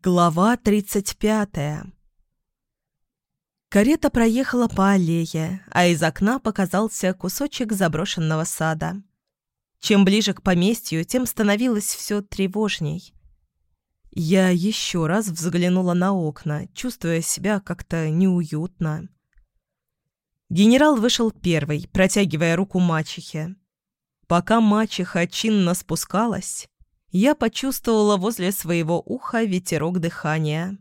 Глава 35 Карета проехала по аллее, а из окна показался кусочек заброшенного сада. Чем ближе к поместью, тем становилось все тревожней. Я еще раз взглянула на окна, чувствуя себя как-то неуютно. Генерал вышел первый, протягивая руку мачехе. Пока мачеха чинно спускалась, я почувствовала возле своего уха ветерок дыхания.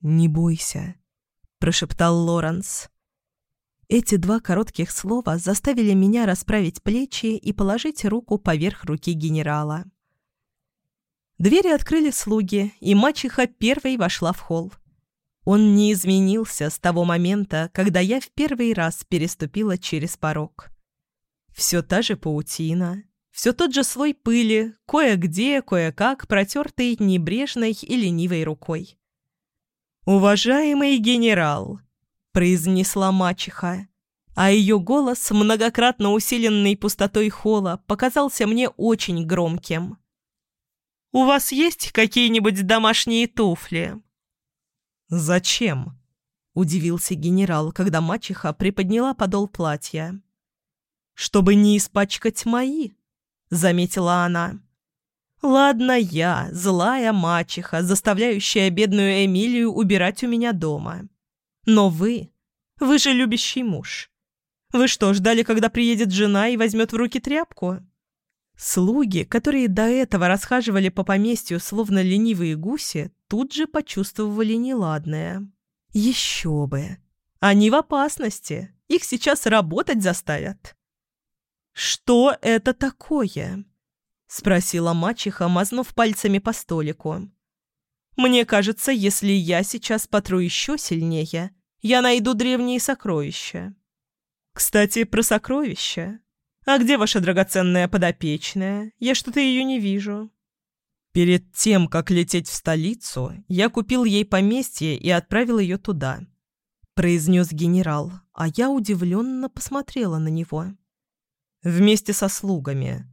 «Не бойся», — прошептал Лоренс. Эти два коротких слова заставили меня расправить плечи и положить руку поверх руки генерала. Двери открыли слуги, и мачеха первой вошла в холл. Он не изменился с того момента, когда я в первый раз переступила через порог. Все та же паутина, все тот же слой пыли, кое-где, кое-как, протертый небрежной и ленивой рукой. «Уважаемый генерал!» — произнесла мачеха, а ее голос, многократно усиленный пустотой холла, показался мне очень громким. «У вас есть какие-нибудь домашние туфли?» «Зачем?» — удивился генерал, когда мачеха приподняла подол платья. «Чтобы не испачкать мои», — заметила она. «Ладно я, злая мачеха, заставляющая бедную Эмилию убирать у меня дома. Но вы, вы же любящий муж. Вы что, ждали, когда приедет жена и возьмет в руки тряпку?» Слуги, которые до этого расхаживали по поместью словно ленивые гуси, тут же почувствовали неладное. «Еще бы! Они в опасности! Их сейчас работать заставят!» «Что это такое?» — спросила мачеха, мазнув пальцами по столику. «Мне кажется, если я сейчас потру еще сильнее, я найду древние сокровища. Кстати, про сокровища. А где ваша драгоценная подопечная? Я что-то ее не вижу». Перед тем, как лететь в столицу, я купил ей поместье и отправил ее туда, произнес генерал, а я удивленно посмотрела на него. Вместе со слугами.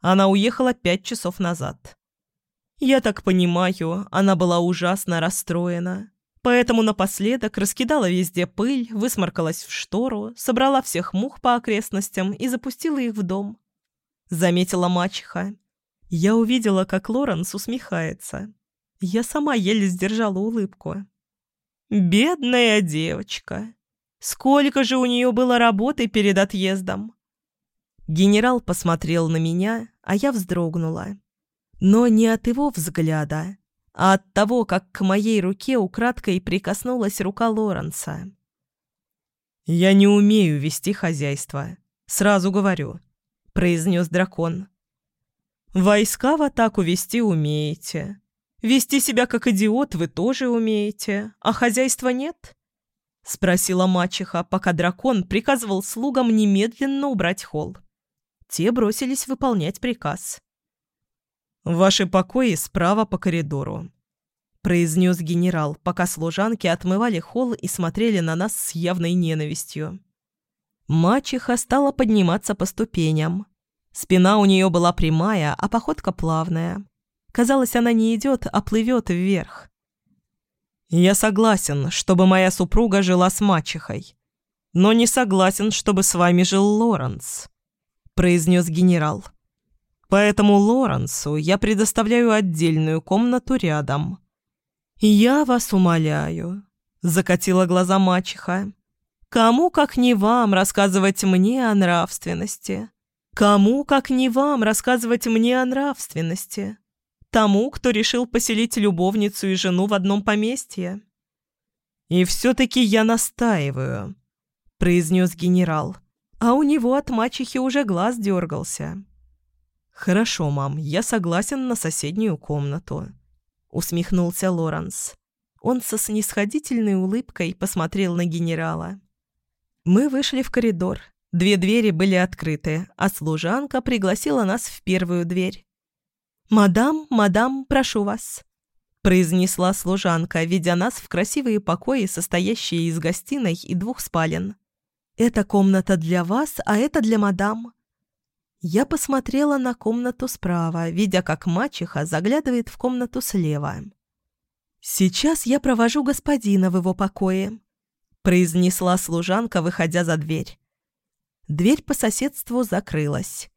Она уехала пять часов назад. Я так понимаю, она была ужасно расстроена. Поэтому напоследок раскидала везде пыль, высморкалась в штору, собрала всех мух по окрестностям и запустила их в дом. Заметила мачеха. Я увидела, как Лоренс усмехается. Я сама еле сдержала улыбку. «Бедная девочка! Сколько же у нее было работы перед отъездом!» Генерал посмотрел на меня, а я вздрогнула. Но не от его взгляда, а от того, как к моей руке украдкой прикоснулась рука Лоренса. «Я не умею вести хозяйство, сразу говорю», — произнес дракон. «Войска в атаку вести умеете. Вести себя как идиот вы тоже умеете, а хозяйства нет?» — спросила мачеха, пока дракон приказывал слугам немедленно убрать холл. Те бросились выполнять приказ. «Ваши покои справа по коридору», — произнес генерал, пока служанки отмывали холл и смотрели на нас с явной ненавистью. Мачеха стала подниматься по ступеням. Спина у нее была прямая, а походка плавная. Казалось, она не идет, а плывет вверх. «Я согласен, чтобы моя супруга жила с мачехой, но не согласен, чтобы с вами жил Лоренс». — произнес генерал. «Поэтому Лоренсу я предоставляю отдельную комнату рядом». «Я вас умоляю», — закатила глаза мачеха. «Кому, как не вам, рассказывать мне о нравственности? Кому, как не вам, рассказывать мне о нравственности? Тому, кто решил поселить любовницу и жену в одном поместье?» «И все-таки я настаиваю», — произнес генерал а у него от мачехи уже глаз дергался. «Хорошо, мам, я согласен на соседнюю комнату», — усмехнулся Лоренс. Он со снисходительной улыбкой посмотрел на генерала. Мы вышли в коридор. Две двери были открыты, а служанка пригласила нас в первую дверь. «Мадам, мадам, прошу вас», — произнесла служанка, ведя нас в красивые покои, состоящие из гостиной и двух спален. «Это комната для вас, а это для мадам». Я посмотрела на комнату справа, видя, как мачеха заглядывает в комнату слева. «Сейчас я провожу господина в его покое», — произнесла служанка, выходя за дверь. Дверь по соседству закрылась.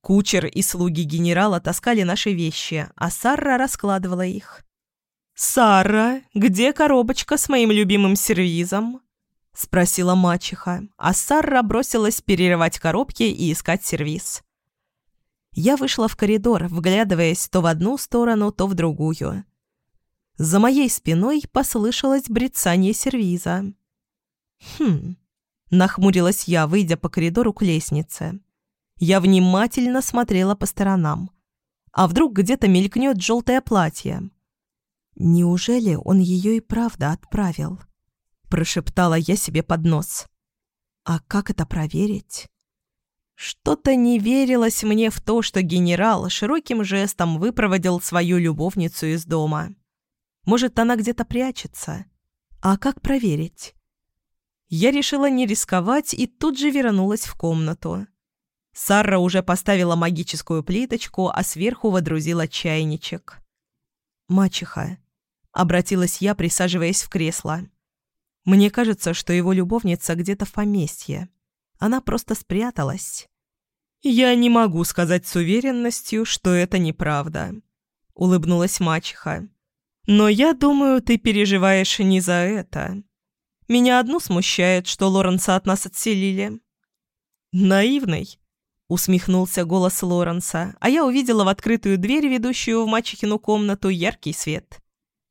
Кучер и слуги генерала таскали наши вещи, а Сарра раскладывала их. «Сара, где коробочка с моим любимым сервизом?» — спросила мачеха, а Сарра бросилась перерывать коробки и искать сервиз. Я вышла в коридор, вглядываясь то в одну сторону, то в другую. За моей спиной послышалось брецание сервиза. «Хм...» — нахмурилась я, выйдя по коридору к лестнице. Я внимательно смотрела по сторонам. А вдруг где-то мелькнет желтое платье? Неужели он ее и правда отправил? Прошептала я себе под нос. А как это проверить? Что-то не верилось мне в то, что генерал широким жестом выпроводил свою любовницу из дома. Может, она где-то прячется? А как проверить? Я решила не рисковать и тут же вернулась в комнату. Сара уже поставила магическую плиточку, а сверху водрузила чайничек. «Мачеха», — обратилась я, присаживаясь в кресло. «Мне кажется, что его любовница где-то в поместье. Она просто спряталась». «Я не могу сказать с уверенностью, что это неправда», — улыбнулась мачеха. «Но я думаю, ты переживаешь не за это. Меня одну смущает, что Лоренса от нас отселили». «Наивный», Усмехнулся голос Лоренса, а я увидела в открытую дверь, ведущую в мачехину комнату, яркий свет.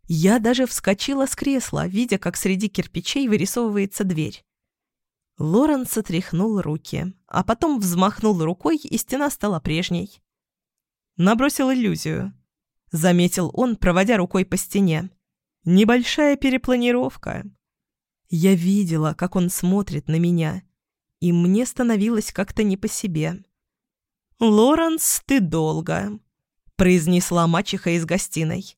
Я даже вскочила с кресла, видя, как среди кирпичей вырисовывается дверь. Лоренс отряхнул руки, а потом взмахнул рукой, и стена стала прежней. Набросил иллюзию. Заметил он, проводя рукой по стене. Небольшая перепланировка. Я видела, как он смотрит на меня, и мне становилось как-то не по себе. «Лоренс, ты долго», — произнесла мачеха из гостиной.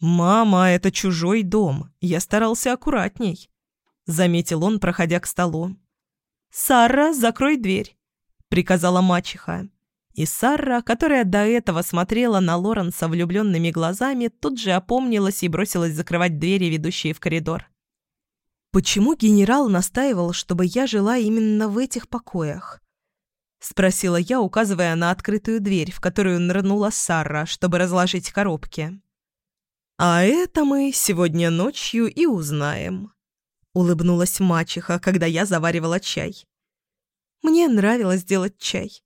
«Мама, это чужой дом. Я старался аккуратней», — заметил он, проходя к столу. «Сара, закрой дверь», — приказала мачеха. И Сара, которая до этого смотрела на Лоренса влюбленными глазами, тут же опомнилась и бросилась закрывать двери, ведущие в коридор. «Почему генерал настаивал, чтобы я жила именно в этих покоях?» — спросила я, указывая на открытую дверь, в которую нырнула Сара, чтобы разложить коробки. «А это мы сегодня ночью и узнаем», — улыбнулась мачеха, когда я заваривала чай. Мне нравилось делать чай.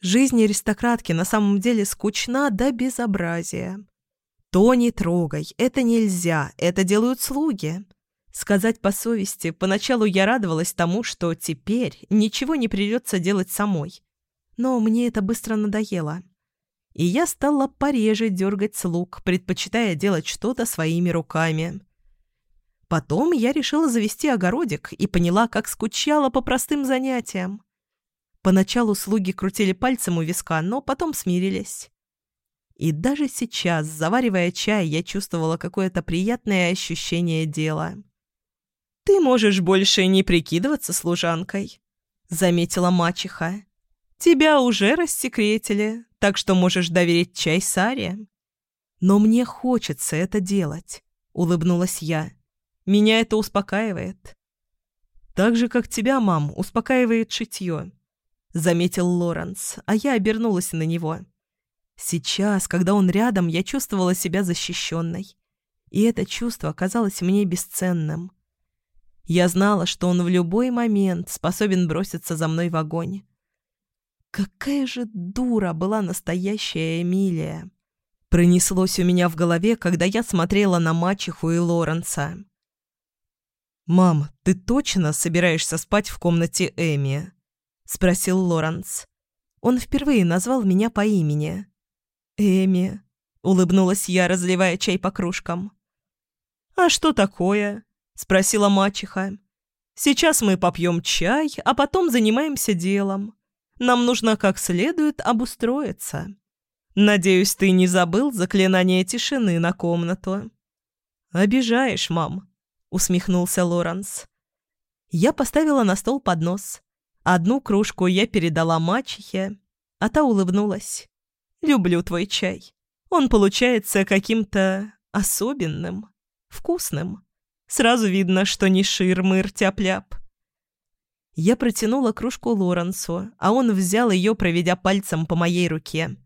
Жизнь аристократки на самом деле скучна до безобразия. То не трогай, это нельзя, это делают слуги. Сказать по совести, поначалу я радовалась тому, что теперь ничего не придется делать самой. Но мне это быстро надоело. И я стала пореже дергать слуг, предпочитая делать что-то своими руками. Потом я решила завести огородик и поняла, как скучала по простым занятиям. Поначалу слуги крутили пальцем у виска, но потом смирились. И даже сейчас, заваривая чай, я чувствовала какое-то приятное ощущение дела. «Ты можешь больше не прикидываться служанкой», — заметила мачеха. «Тебя уже рассекретили, так что можешь доверить чай Саре». «Но мне хочется это делать», — улыбнулась я. «Меня это успокаивает». «Так же, как тебя, мам, успокаивает шитье», — заметил Лоренс, а я обернулась на него. Сейчас, когда он рядом, я чувствовала себя защищенной. И это чувство казалось мне бесценным. Я знала, что он в любой момент способен броситься за мной в огонь. Какая же дура была настоящая Эмилия! Пронеслось у меня в голове, когда я смотрела на мачеху и Лоренса. «Мам, ты точно собираешься спать в комнате Эми?» — спросил Лоренс. Он впервые назвал меня по имени. «Эми», — улыбнулась я, разливая чай по кружкам. «А что такое?» — спросила мачеха. «Сейчас мы попьем чай, а потом занимаемся делом. Нам нужно как следует обустроиться. Надеюсь, ты не забыл заклинание тишины на комнату». «Обижаешь, мам», — усмехнулся Лоренс. Я поставила на стол поднос. Одну кружку я передала мачехе, а та улыбнулась. «Люблю твой чай. Он получается каким-то особенным». Вкусным. Сразу видно, что не шир-мыр тяп-ляп. Я протянула кружку Лоренсу, а он взял ее, проведя пальцем по моей руке.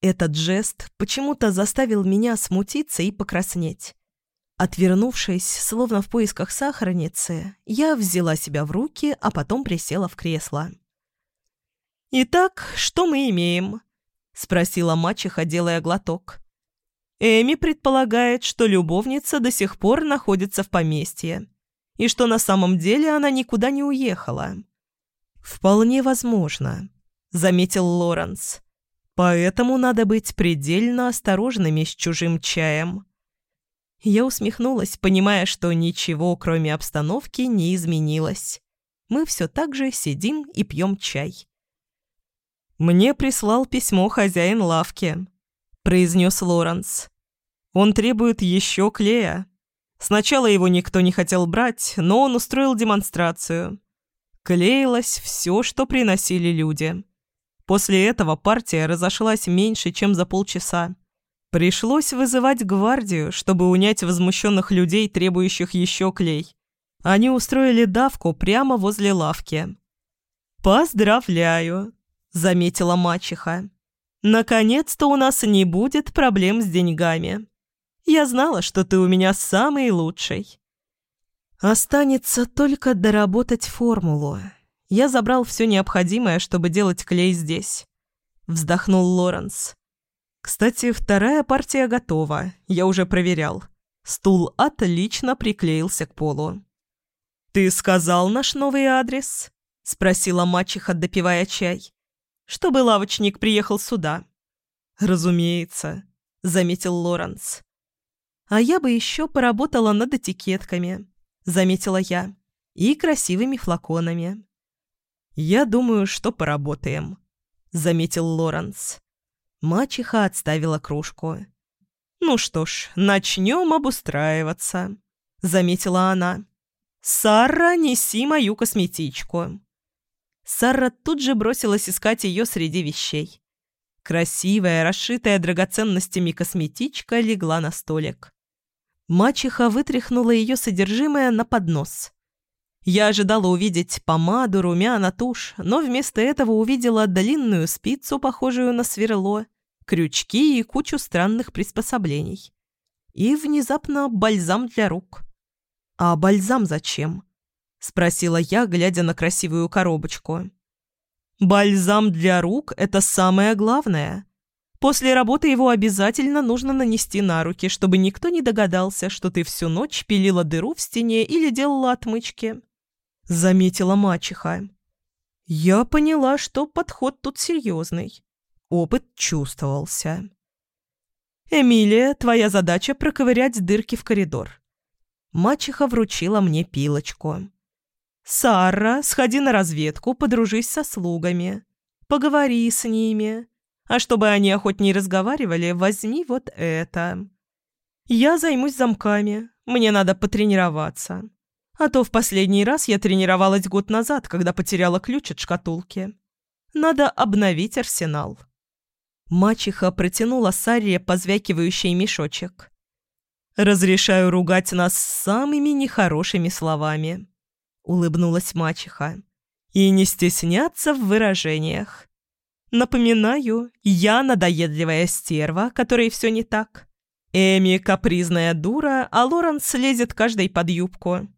Этот жест почему-то заставил меня смутиться и покраснеть. Отвернувшись, словно в поисках сахарницы, я взяла себя в руки, а потом присела в кресло. «Итак, что мы имеем?» — спросила мачеха, делая глоток. Эми предполагает, что любовница до сих пор находится в поместье и что на самом деле она никуда не уехала. «Вполне возможно», — заметил Лоренс. «Поэтому надо быть предельно осторожными с чужим чаем». Я усмехнулась, понимая, что ничего, кроме обстановки, не изменилось. Мы все так же сидим и пьем чай. «Мне прислал письмо хозяин лавки», — произнес Лоренс. «Он требует еще клея». Сначала его никто не хотел брать, но он устроил демонстрацию. Клеилось все, что приносили люди. После этого партия разошлась меньше, чем за полчаса. Пришлось вызывать гвардию, чтобы унять возмущенных людей, требующих еще клей. Они устроили давку прямо возле лавки. «Поздравляю», — заметила мачеха. «Наконец-то у нас не будет проблем с деньгами». Я знала, что ты у меня самый лучший. Останется только доработать формулу. Я забрал все необходимое, чтобы делать клей здесь. Вздохнул Лоренс. Кстати, вторая партия готова. Я уже проверял. Стул отлично приклеился к полу. «Ты сказал наш новый адрес?» — спросила мачеха, допивая чай. «Чтобы лавочник приехал сюда». «Разумеется», — заметил Лоренс. А я бы еще поработала над этикетками, заметила я, и красивыми флаконами. Я думаю, что поработаем, заметил Лоренс. Мачеха отставила кружку. «Ну что ж, начнем обустраиваться», — заметила она. «Сара, неси мою косметичку». Сара тут же бросилась искать ее среди вещей. Красивая, расшитая драгоценностями косметичка легла на столик. Мачеха вытряхнула ее содержимое на поднос. Я ожидала увидеть помаду, румяна, тушь, но вместо этого увидела длинную спицу, похожую на сверло, крючки и кучу странных приспособлений. И внезапно бальзам для рук. «А бальзам зачем?» — спросила я, глядя на красивую коробочку. «Бальзам для рук — это самое главное. После работы его обязательно нужно нанести на руки, чтобы никто не догадался, что ты всю ночь пилила дыру в стене или делала отмычки. Заметила мачеха. Я поняла, что подход тут серьезный. Опыт чувствовался. «Эмилия, твоя задача проковырять дырки в коридор». Мачеха вручила мне пилочку. «Сара, сходи на разведку, подружись со слугами. Поговори с ними. А чтобы они охотнее разговаривали, возьми вот это. Я займусь замками. Мне надо потренироваться. А то в последний раз я тренировалась год назад, когда потеряла ключ от шкатулки. Надо обновить арсенал. Мачеха протянула Сарре позвякивающий мешочек. «Разрешаю ругать нас самыми нехорошими словами», — улыбнулась мачеха. «И не стесняться в выражениях. Напоминаю, я надоедливая стерва, которой все не так. Эми капризная дура, а Лоренс лезет каждой под юбку.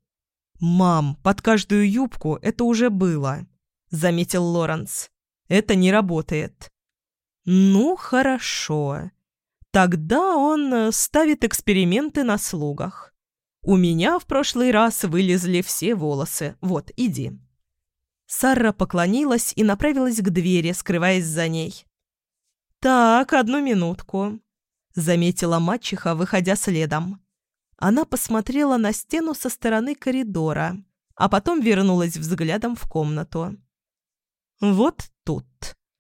«Мам, под каждую юбку это уже было», — заметил Лоренс. «Это не работает». «Ну, хорошо. Тогда он э, ставит эксперименты на слугах. У меня в прошлый раз вылезли все волосы. Вот, иди». Сара поклонилась и направилась к двери, скрываясь за ней. «Так, одну минутку», — заметила мачеха, выходя следом. Она посмотрела на стену со стороны коридора, а потом вернулась взглядом в комнату. «Вот тут»,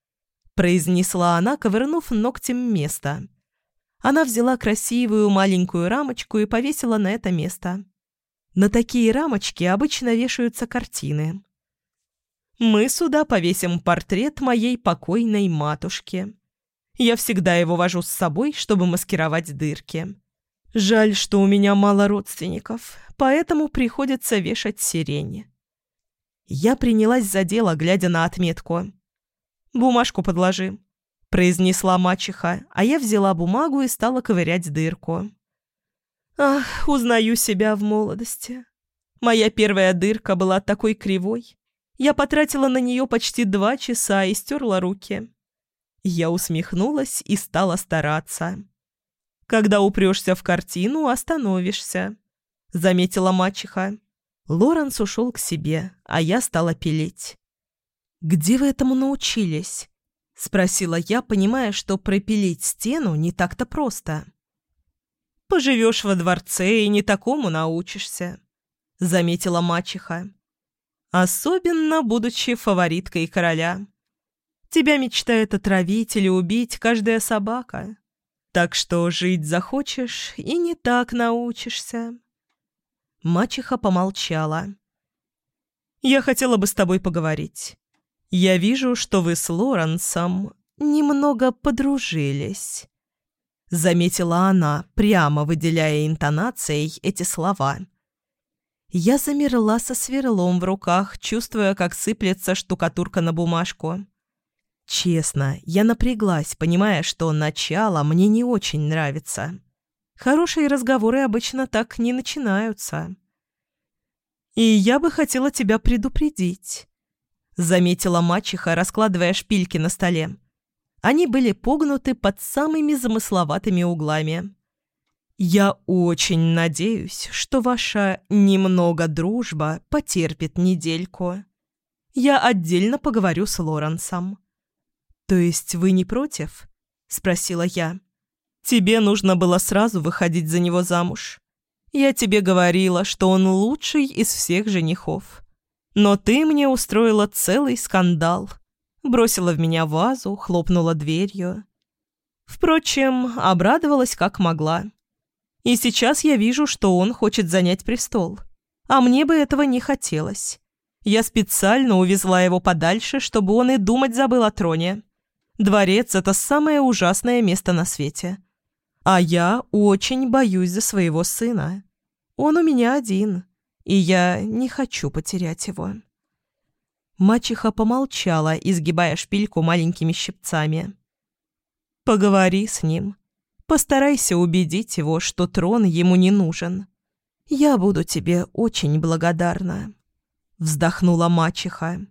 — произнесла она, ковырнув ногтем место. Она взяла красивую маленькую рамочку и повесила на это место. На такие рамочки обычно вешаются картины. Мы сюда повесим портрет моей покойной матушки. Я всегда его вожу с собой, чтобы маскировать дырки. Жаль, что у меня мало родственников, поэтому приходится вешать сирени. Я принялась за дело, глядя на отметку. «Бумажку подложи», — произнесла мачеха, а я взяла бумагу и стала ковырять дырку. «Ах, узнаю себя в молодости. Моя первая дырка была такой кривой. Я потратила на нее почти два часа и стерла руки». Я усмехнулась и стала стараться. Когда упрешься в картину, остановишься», — заметила мачеха. Лоренс ушел к себе, а я стала пилить. «Где вы этому научились?» — спросила я, понимая, что пропилить стену не так-то просто. «Поживешь во дворце и не такому научишься», — заметила мачеха. «Особенно будучи фавориткой короля. Тебя мечтает отравить или убить каждая собака. Так что жить захочешь и не так научишься». Мачеха помолчала. «Я хотела бы с тобой поговорить. Я вижу, что вы с Лоренсом немного подружились». Заметила она, прямо выделяя интонацией эти слова. Я замерла со сверлом в руках, чувствуя, как сыплется штукатурка на бумажку. Честно, я напряглась, понимая, что начало мне не очень нравится. Хорошие разговоры обычно так не начинаются. «И я бы хотела тебя предупредить», — заметила мачеха, раскладывая шпильки на столе. Они были погнуты под самыми замысловатыми углами. «Я очень надеюсь, что ваша немного дружба потерпит недельку. Я отдельно поговорю с Лоренсом». «То есть вы не против?» – спросила я. «Тебе нужно было сразу выходить за него замуж. Я тебе говорила, что он лучший из всех женихов. Но ты мне устроила целый скандал. Бросила в меня вазу, хлопнула дверью. Впрочем, обрадовалась как могла. И сейчас я вижу, что он хочет занять престол. А мне бы этого не хотелось. Я специально увезла его подальше, чтобы он и думать забыл о троне. Дворец – это самое ужасное место на свете. А я очень боюсь за своего сына. Он у меня один, и я не хочу потерять его». Мачеха помолчала, изгибая шпильку маленькими щипцами. «Поговори с ним. Постарайся убедить его, что трон ему не нужен. Я буду тебе очень благодарна», — вздохнула мачеха.